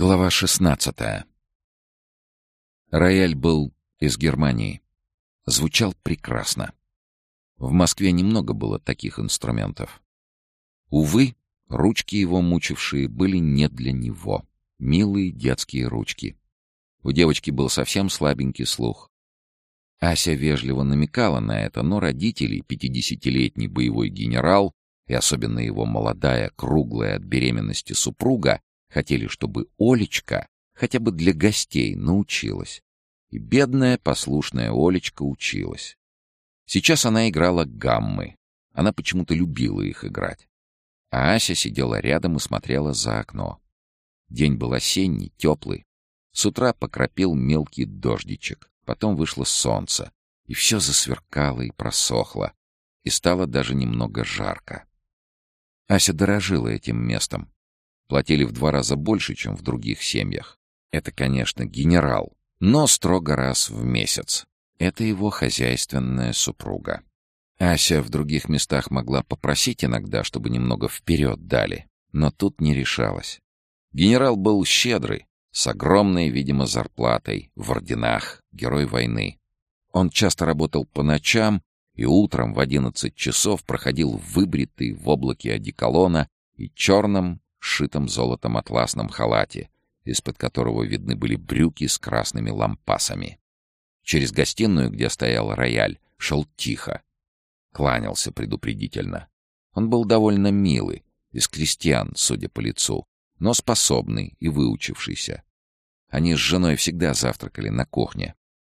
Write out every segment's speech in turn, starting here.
Глава 16. Рояль был из Германии. Звучал прекрасно. В Москве немного было таких инструментов. Увы, ручки его мучившие были не для него. Милые детские ручки. У девочки был совсем слабенький слух. Ася вежливо намекала на это, но родители, пятидесятилетний боевой генерал и особенно его молодая, круглая от беременности супруга, Хотели, чтобы Олечка хотя бы для гостей научилась. И бедная, послушная Олечка училась. Сейчас она играла гаммы. Она почему-то любила их играть. А Ася сидела рядом и смотрела за окно. День был осенний, теплый. С утра покропил мелкий дождичек. Потом вышло солнце. И все засверкало и просохло. И стало даже немного жарко. Ася дорожила этим местом. Платили в два раза больше, чем в других семьях. Это, конечно, генерал, но строго раз в месяц. Это его хозяйственная супруга. Ася в других местах могла попросить иногда, чтобы немного вперед дали, но тут не решалась. Генерал был щедрый, с огромной, видимо, зарплатой, в орденах, герой войны. Он часто работал по ночам и утром в одиннадцать часов проходил выбритый в облаке одеколона и черном, сшитом золотом атласном халате, из-под которого видны были брюки с красными лампасами. Через гостиную, где стоял рояль, шел тихо. Кланялся предупредительно. Он был довольно милый, из крестьян, судя по лицу, но способный и выучившийся. Они с женой всегда завтракали на кухне.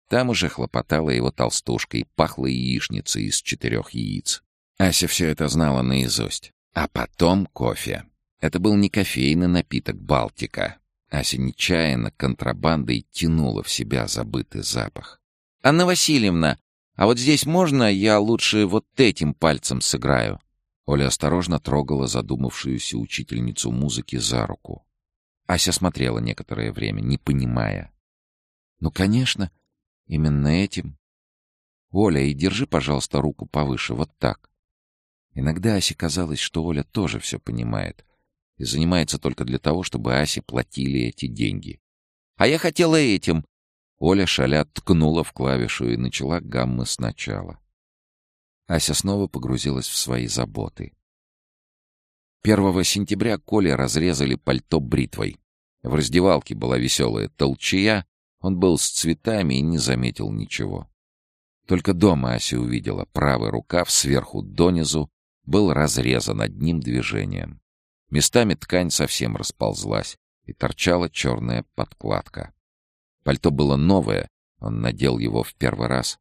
Там уже хлопотала его толстушка и пахло яичницей из четырех яиц. Ася все это знала наизусть. А потом кофе. Это был не кофейный напиток «Балтика». Ася нечаянно контрабандой тянула в себя забытый запах. «Анна Васильевна, а вот здесь можно я лучше вот этим пальцем сыграю?» Оля осторожно трогала задумавшуюся учительницу музыки за руку. Ася смотрела некоторое время, не понимая. «Ну, конечно, именно этим. Оля, и держи, пожалуйста, руку повыше, вот так». Иногда Асе казалось, что Оля тоже все понимает, и занимается только для того, чтобы Асе платили эти деньги. «А я хотела этим!» Оля шаля ткнула в клавишу и начала гаммы сначала. Ася снова погрузилась в свои заботы. 1 сентября Коле разрезали пальто бритвой. В раздевалке была веселая толчая, он был с цветами и не заметил ничего. Только дома Ася увидела, правый рукав сверху донизу был разрезан одним движением. Местами ткань совсем расползлась, и торчала черная подкладка. Пальто было новое, он надел его в первый раз.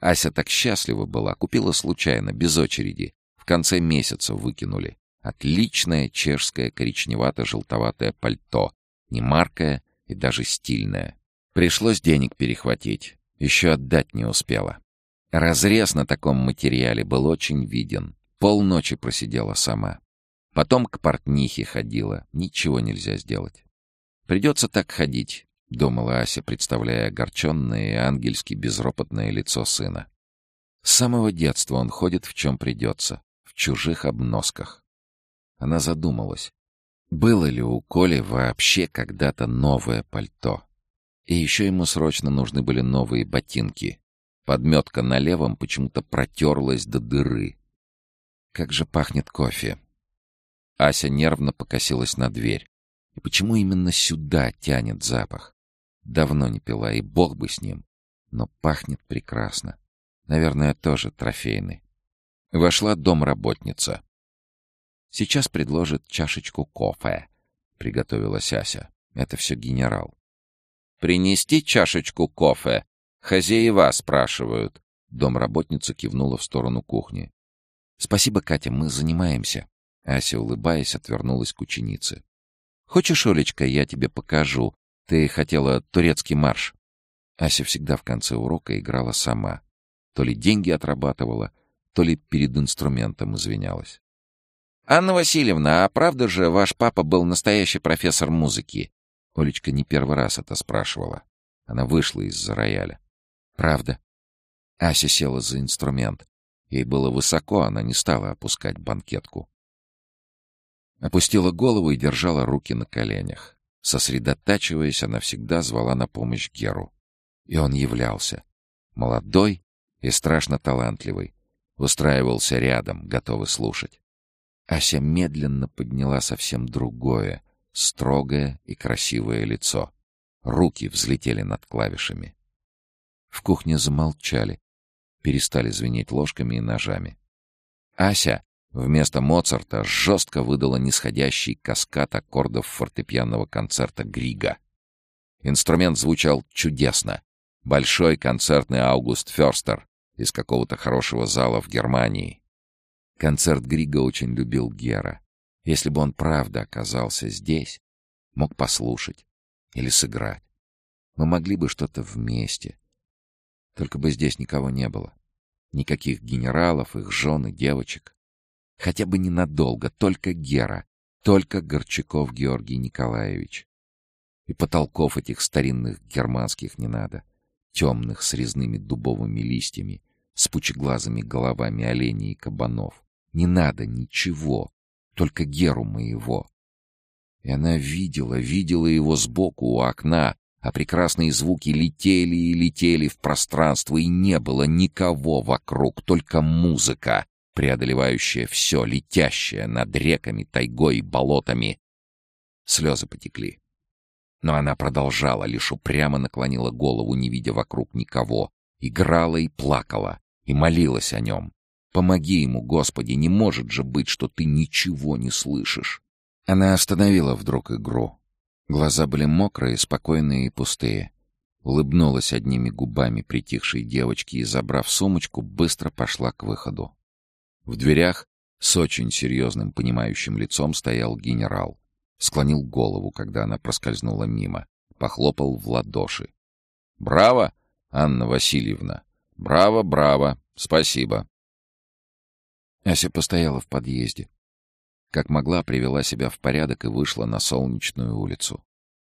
Ася так счастлива была, купила случайно, без очереди. В конце месяца выкинули. Отличное чешское коричневато-желтоватое пальто. Не маркое и даже стильное. Пришлось денег перехватить. Еще отдать не успела. Разрез на таком материале был очень виден. Полночи просидела сама. Потом к портнихе ходила. Ничего нельзя сделать. Придется так ходить, — думала Ася, представляя огорченное и ангельски безропотное лицо сына. С самого детства он ходит в чем придется, в чужих обносках. Она задумалась, было ли у Коли вообще когда-то новое пальто. И еще ему срочно нужны были новые ботинки. Подметка на левом почему-то протерлась до дыры. Как же пахнет кофе. Ася нервно покосилась на дверь. И почему именно сюда тянет запах? Давно не пила, и бог бы с ним. Но пахнет прекрасно. Наверное, тоже трофейный. Вошла домработница. «Сейчас предложит чашечку кофе», — приготовилась Ася. «Это все генерал». «Принести чашечку кофе? Хозяева спрашивают». Домработница кивнула в сторону кухни. «Спасибо, Катя, мы занимаемся». Ася, улыбаясь, отвернулась к ученице. «Хочешь, Олечка, я тебе покажу? Ты хотела турецкий марш». Ася всегда в конце урока играла сама. То ли деньги отрабатывала, то ли перед инструментом извинялась. «Анна Васильевна, а правда же ваш папа был настоящий профессор музыки?» Олечка не первый раз это спрашивала. Она вышла из-за рояля. «Правда». Ася села за инструмент. Ей было высоко, она не стала опускать банкетку. Опустила голову и держала руки на коленях. Сосредотачиваясь, она всегда звала на помощь Геру. И он являлся. Молодой и страшно талантливый. Устраивался рядом, готовый слушать. Ася медленно подняла совсем другое, строгое и красивое лицо. Руки взлетели над клавишами. В кухне замолчали, перестали звенеть ложками и ножами. Ася вместо Моцарта жестко выдала нисходящий каскад аккордов фортепианного концерта Грига. Инструмент звучал чудесно. Большой концертный Аугуст Ферстер из какого-то хорошего зала в Германии. Концерт Грига очень любил Гера. Если бы он правда оказался здесь, мог послушать или сыграть. Мы могли бы что-то вместе. Только бы здесь никого не было. Никаких генералов, их жен и девочек. Хотя бы ненадолго, только Гера, только Горчаков Георгий Николаевич. И потолков этих старинных германских не надо, темных с резными дубовыми листьями, с пучеглазыми головами оленей и кабанов. Не надо ничего, только Геру моего. И она видела, видела его сбоку у окна, а прекрасные звуки летели и летели в пространство, и не было никого вокруг, только музыка, преодолевающая все, летящая над реками, тайгой и болотами. Слезы потекли. Но она продолжала, лишь упрямо наклонила голову, не видя вокруг никого, играла и плакала, и молилась о нем. «Помоги ему, Господи, не может же быть, что ты ничего не слышишь!» Она остановила вдруг игру, Глаза были мокрые, спокойные и пустые. Улыбнулась одними губами притихшей девочки и, забрав сумочку, быстро пошла к выходу. В дверях с очень серьезным понимающим лицом стоял генерал. Склонил голову, когда она проскользнула мимо. Похлопал в ладоши. «Браво, Анна Васильевна! Браво, браво! Спасибо!» Ася постояла в подъезде. Как могла, привела себя в порядок и вышла на солнечную улицу.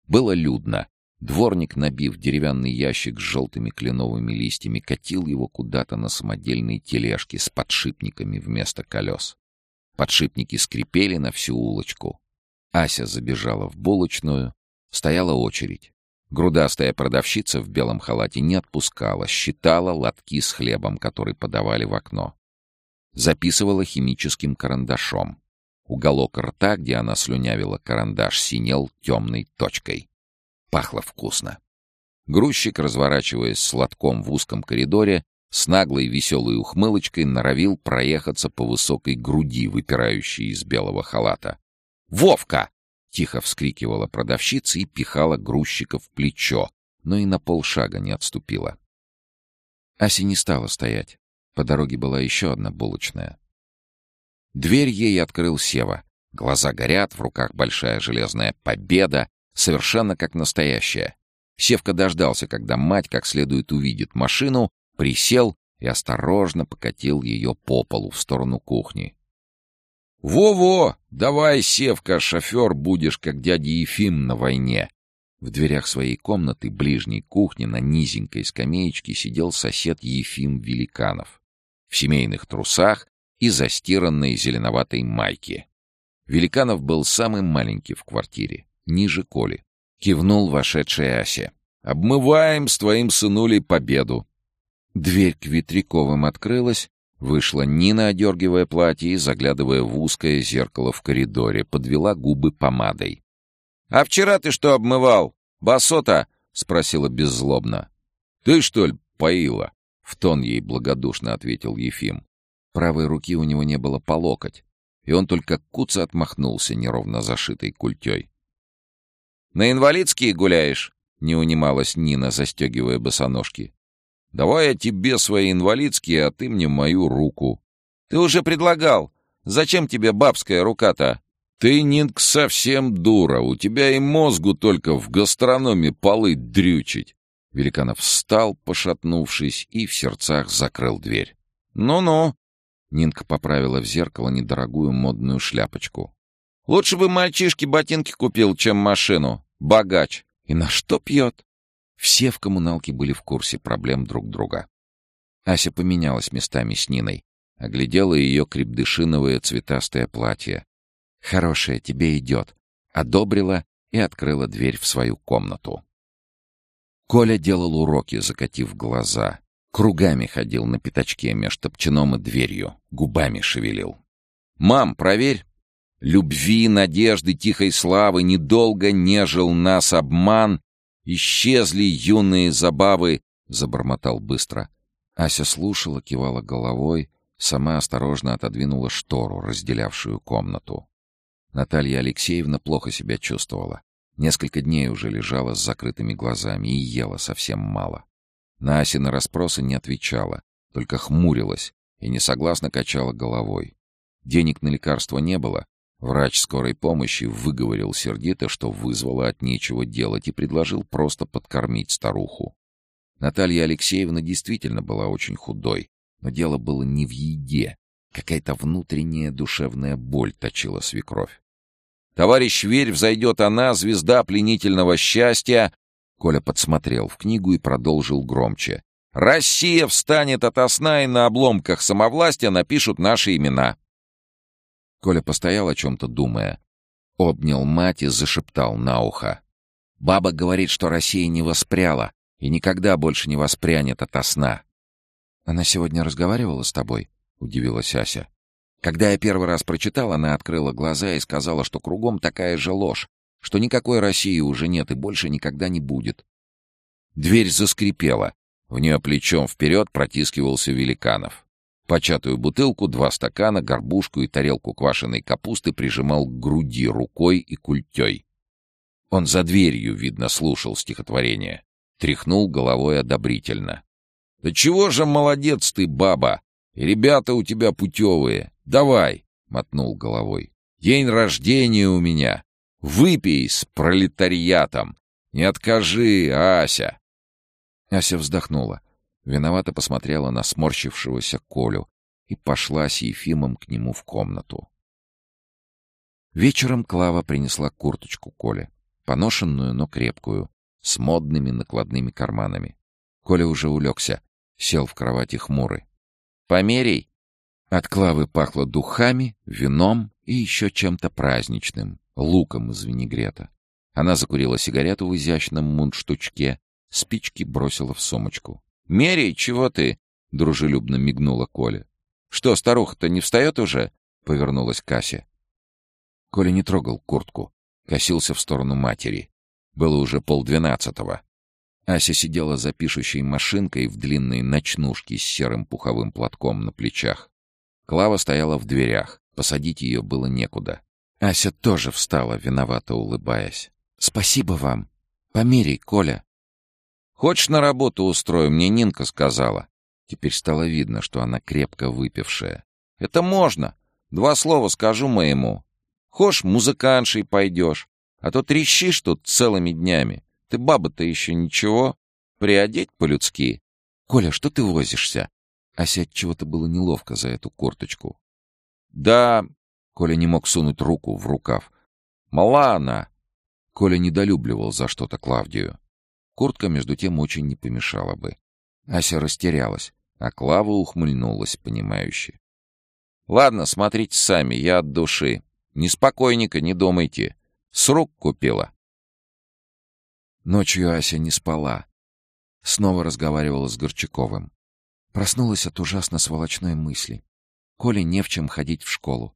Было людно. Дворник, набив деревянный ящик с желтыми кленовыми листьями, катил его куда-то на самодельной тележке с подшипниками вместо колес. Подшипники скрипели на всю улочку. Ася забежала в булочную. Стояла очередь. Грудастая продавщица в белом халате не отпускала, считала лотки с хлебом, который подавали в окно. Записывала химическим карандашом. Уголок рта, где она слюнявила карандаш, синел темной точкой. Пахло вкусно. Грузчик, разворачиваясь с лотком в узком коридоре, с наглой веселой ухмылочкой норовил проехаться по высокой груди, выпирающей из белого халата. «Вовка!» — тихо вскрикивала продавщица и пихала грузчика в плечо, но и на полшага не отступила. Ася не стала стоять. По дороге была еще одна булочная. Дверь ей открыл Сева. Глаза горят, в руках большая железная победа, совершенно как настоящая. Севка дождался, когда мать как следует увидит машину, присел и осторожно покатил ее по полу в сторону кухни. «Во-во! Давай, Севка, шофер будешь, как дядя Ефим на войне!» В дверях своей комнаты, ближней кухни, на низенькой скамеечке сидел сосед Ефим Великанов. В семейных трусах и застиранной зеленоватой майке. Великанов был самый маленький в квартире, ниже Коли. Кивнул вошедшая Ася. «Обмываем с твоим сынулей победу!» Дверь к Ветряковым открылась, вышла Нина, одергивая платье и, заглядывая в узкое зеркало в коридоре, подвела губы помадой. «А вчера ты что обмывал? Басота?» — спросила беззлобно. «Ты, что ли, поила?» — в тон ей благодушно ответил Ефим. Правой руки у него не было по локоть, и он только куца отмахнулся неровно зашитой культей. «На инвалидские гуляешь?» — не унималась Нина, застегивая босоножки. «Давай я тебе свои инвалидские, а ты мне мою руку». «Ты уже предлагал. Зачем тебе бабская рука-то?» «Ты, Нинк, совсем дура. У тебя и мозгу только в гастрономе полы дрючить». Великанов встал, пошатнувшись, и в сердцах закрыл дверь. «Ну-ну, Нинка поправила в зеркало недорогую модную шляпочку. «Лучше бы мальчишке ботинки купил, чем машину. Богач. И на что пьет?» Все в коммуналке были в курсе проблем друг друга. Ася поменялась местами с Ниной. Оглядела ее крепдышиновое цветастое платье. «Хорошее, тебе идет». Одобрила и открыла дверь в свою комнату. Коля делал уроки, закатив глаза. Кругами ходил на пятачке меж топчаном и дверью, губами шевелил. «Мам, проверь!» Любви, надежды, тихой славы недолго нежил нас обман. Исчезли юные забавы, — забормотал быстро. Ася слушала, кивала головой, сама осторожно отодвинула штору, разделявшую комнату. Наталья Алексеевна плохо себя чувствовала. Несколько дней уже лежала с закрытыми глазами и ела совсем мало. На Асины расспросы не отвечала, только хмурилась и несогласно качала головой. Денег на лекарства не было. Врач скорой помощи выговорил сердито, что вызвало от нечего делать, и предложил просто подкормить старуху. Наталья Алексеевна действительно была очень худой, но дело было не в еде. Какая-то внутренняя душевная боль точила свекровь. «Товарищ Верь, взойдет она, звезда пленительного счастья!» Коля подсмотрел в книгу и продолжил громче. «Россия встанет ото сна, и на обломках самовластия напишут наши имена!» Коля постоял о чем-то думая. Обнял мать и зашептал на ухо. «Баба говорит, что Россия не воспряла и никогда больше не воспрянет ото сна». «Она сегодня разговаривала с тобой?» — удивилась Ася. Когда я первый раз прочитал, она открыла глаза и сказала, что кругом такая же ложь, что никакой России уже нет и больше никогда не будет. Дверь заскрипела. В нее плечом вперед протискивался Великанов. Початую бутылку, два стакана, горбушку и тарелку квашеной капусты прижимал к груди рукой и культей. Он за дверью, видно, слушал стихотворение. Тряхнул головой одобрительно. «Да чего же молодец ты, баба! И ребята у тебя путевые! Давай!» — мотнул головой. «День рождения у меня! Выпей с пролетариатом! Не откажи, Ася!» Ася вздохнула, виновато посмотрела на сморщившегося Колю и пошла с Ефимом к нему в комнату. Вечером Клава принесла курточку Коле, поношенную, но крепкую, с модными накладными карманами. Коля уже улегся, сел в кровати хмурый. «Померей!» От Клавы пахло духами, вином и еще чем-то праздничным, луком из винегрета. Она закурила сигарету в изящном мундштучке, спички бросила в сумочку. «Мерей, чего ты?» — дружелюбно мигнула Коля. «Что, старуха-то не встает уже?» — повернулась Кася. Коля не трогал куртку, косился в сторону матери. Было уже полдвенадцатого. Ася сидела за пишущей машинкой в длинной ночнушке с серым пуховым платком на плечах. Клава стояла в дверях. Посадить ее было некуда. Ася тоже встала, виновато улыбаясь. «Спасибо вам. Померяй, Коля». «Хочешь на работу устрою?» Мне Нинка сказала. Теперь стало видно, что она крепко выпившая. «Это можно. Два слова скажу моему. Хошь, музыканшей пойдешь. А то трещишь тут целыми днями. Ты баба-то еще ничего. Приодеть по-людски. Коля, что ты возишься? Ася от чего-то было неловко за эту курточку. Да, Коля не мог сунуть руку в рукав. Мала она. Коля недолюбливал за что-то Клавдию. Куртка, между тем, очень не помешала бы. Ася растерялась, а Клава ухмыльнулась, понимающе. «Ладно, смотрите сами, я от души. Неспокойненько, не думайте. С рук купила». Ночью Ася не спала. Снова разговаривала с Горчаковым. Проснулась от ужасно сволочной мысли. Коле не в чем ходить в школу.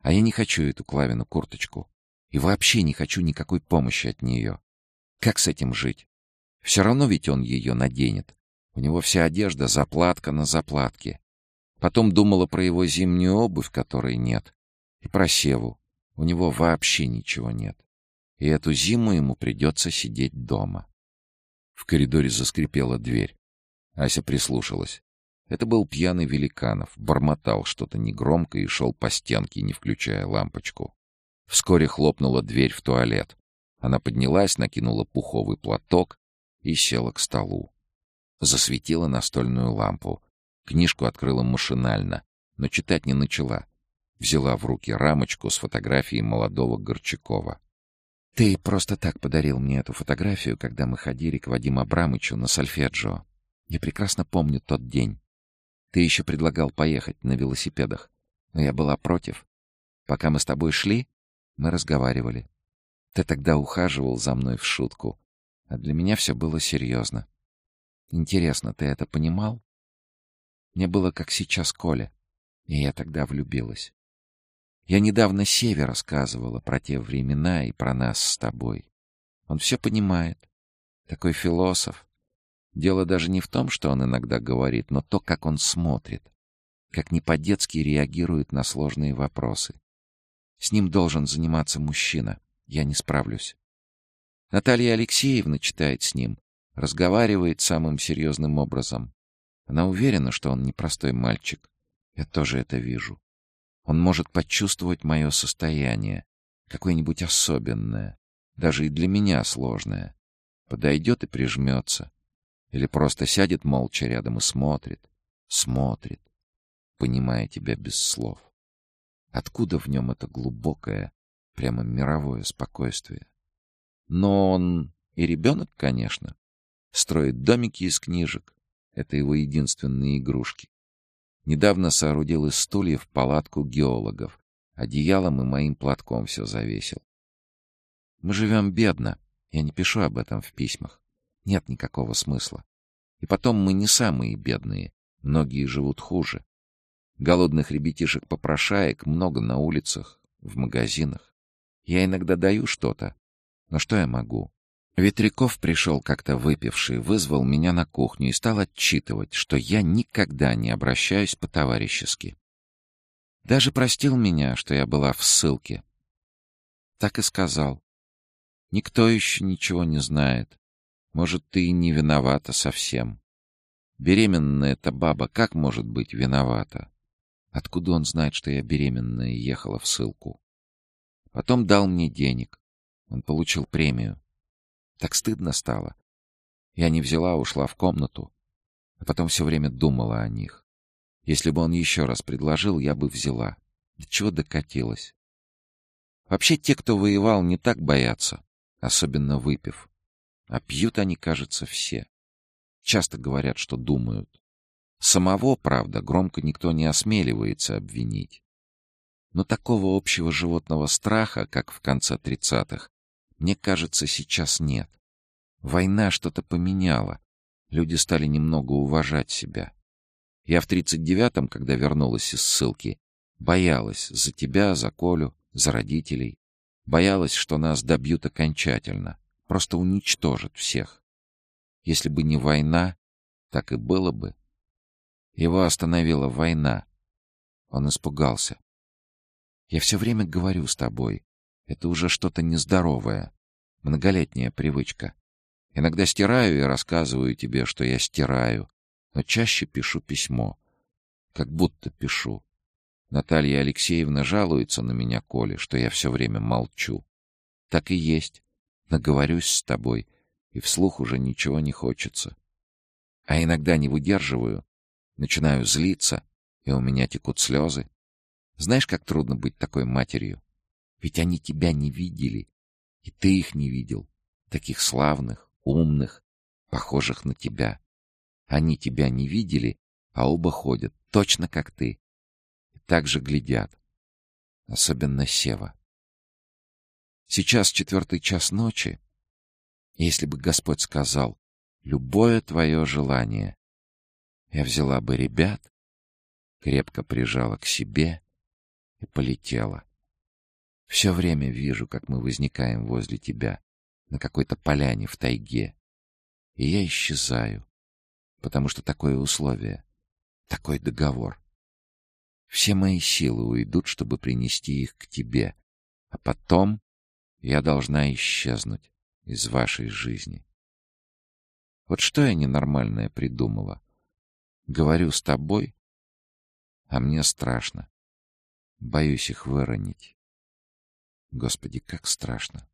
А я не хочу эту Клавину курточку. И вообще не хочу никакой помощи от нее. Как с этим жить? Все равно ведь он ее наденет. У него вся одежда заплатка на заплатке. Потом думала про его зимнюю обувь, которой нет. И про Севу. У него вообще ничего нет и эту зиму ему придется сидеть дома. В коридоре заскрипела дверь. Ася прислушалась. Это был пьяный Великанов, бормотал что-то негромко и шел по стенке, не включая лампочку. Вскоре хлопнула дверь в туалет. Она поднялась, накинула пуховый платок и села к столу. Засветила настольную лампу. Книжку открыла машинально, но читать не начала. Взяла в руки рамочку с фотографией молодого Горчакова. Ты просто так подарил мне эту фотографию, когда мы ходили к Вадиму Абрамычу на сольфеджио. Я прекрасно помню тот день. Ты еще предлагал поехать на велосипедах, но я была против. Пока мы с тобой шли, мы разговаривали. Ты тогда ухаживал за мной в шутку, а для меня все было серьезно. Интересно, ты это понимал? Мне было как сейчас Коля, и я тогда влюбилась. Я недавно Севе рассказывала про те времена и про нас с тобой. Он все понимает. Такой философ. Дело даже не в том, что он иногда говорит, но то, как он смотрит. Как не по-детски реагирует на сложные вопросы. С ним должен заниматься мужчина. Я не справлюсь. Наталья Алексеевна читает с ним, разговаривает самым серьезным образом. Она уверена, что он непростой мальчик. Я тоже это вижу. Он может почувствовать мое состояние, какое-нибудь особенное, даже и для меня сложное. Подойдет и прижмется. Или просто сядет молча рядом и смотрит, смотрит, понимая тебя без слов. Откуда в нем это глубокое, прямо мировое спокойствие? Но он и ребенок, конечно. Строит домики из книжек. Это его единственные игрушки. Недавно соорудил из стульев палатку геологов. Одеялом и моим платком все завесил. Мы живем бедно. Я не пишу об этом в письмах. Нет никакого смысла. И потом мы не самые бедные. Многие живут хуже. Голодных ребятишек-попрошаек много на улицах, в магазинах. Я иногда даю что-то. Но что я могу? Ветряков пришел как-то выпивший, вызвал меня на кухню и стал отчитывать, что я никогда не обращаюсь по-товарищески. Даже простил меня, что я была в ссылке. Так и сказал. Никто еще ничего не знает. Может, ты и не виновата совсем. Беременная эта баба как может быть виновата? Откуда он знает, что я беременная и ехала в ссылку? Потом дал мне денег. Он получил премию. Так стыдно стало. Я не взяла, ушла в комнату. А потом все время думала о них. Если бы он еще раз предложил, я бы взяла. До чего докатилась? Вообще те, кто воевал, не так боятся, особенно выпив. А пьют они, кажется, все. Часто говорят, что думают. Самого, правда, громко никто не осмеливается обвинить. Но такого общего животного страха, как в конце тридцатых, мне кажется, сейчас нет. Война что-то поменяла. Люди стали немного уважать себя. Я в тридцать девятом, когда вернулась из ссылки, боялась за тебя, за Колю, за родителей. Боялась, что нас добьют окончательно, просто уничтожат всех. Если бы не война, так и было бы. Его остановила война. Он испугался. Я все время говорю с тобой. Это уже что-то нездоровое. Многолетняя привычка. Иногда стираю и рассказываю тебе, что я стираю. Но чаще пишу письмо. Как будто пишу. Наталья Алексеевна жалуется на меня, Коле, что я все время молчу. Так и есть. Наговорюсь с тобой, и вслух уже ничего не хочется. А иногда не выдерживаю, начинаю злиться, и у меня текут слезы. Знаешь, как трудно быть такой матерью? Ведь они тебя не видели, и ты их не видел. Таких славных, умных, похожих на тебя. Они тебя не видели, а оба ходят, точно как ты. И так же глядят. Особенно Сева. Сейчас четвертый час ночи. Если бы Господь сказал, любое твое желание, я взяла бы ребят, крепко прижала к себе и полетела. Все время вижу, как мы возникаем возле тебя, на какой-то поляне в тайге. И я исчезаю, потому что такое условие, такой договор. Все мои силы уйдут, чтобы принести их к тебе, а потом я должна исчезнуть из вашей жизни. Вот что я ненормальное придумала. Говорю с тобой, а мне страшно. Боюсь их выронить. Господи, как страшно.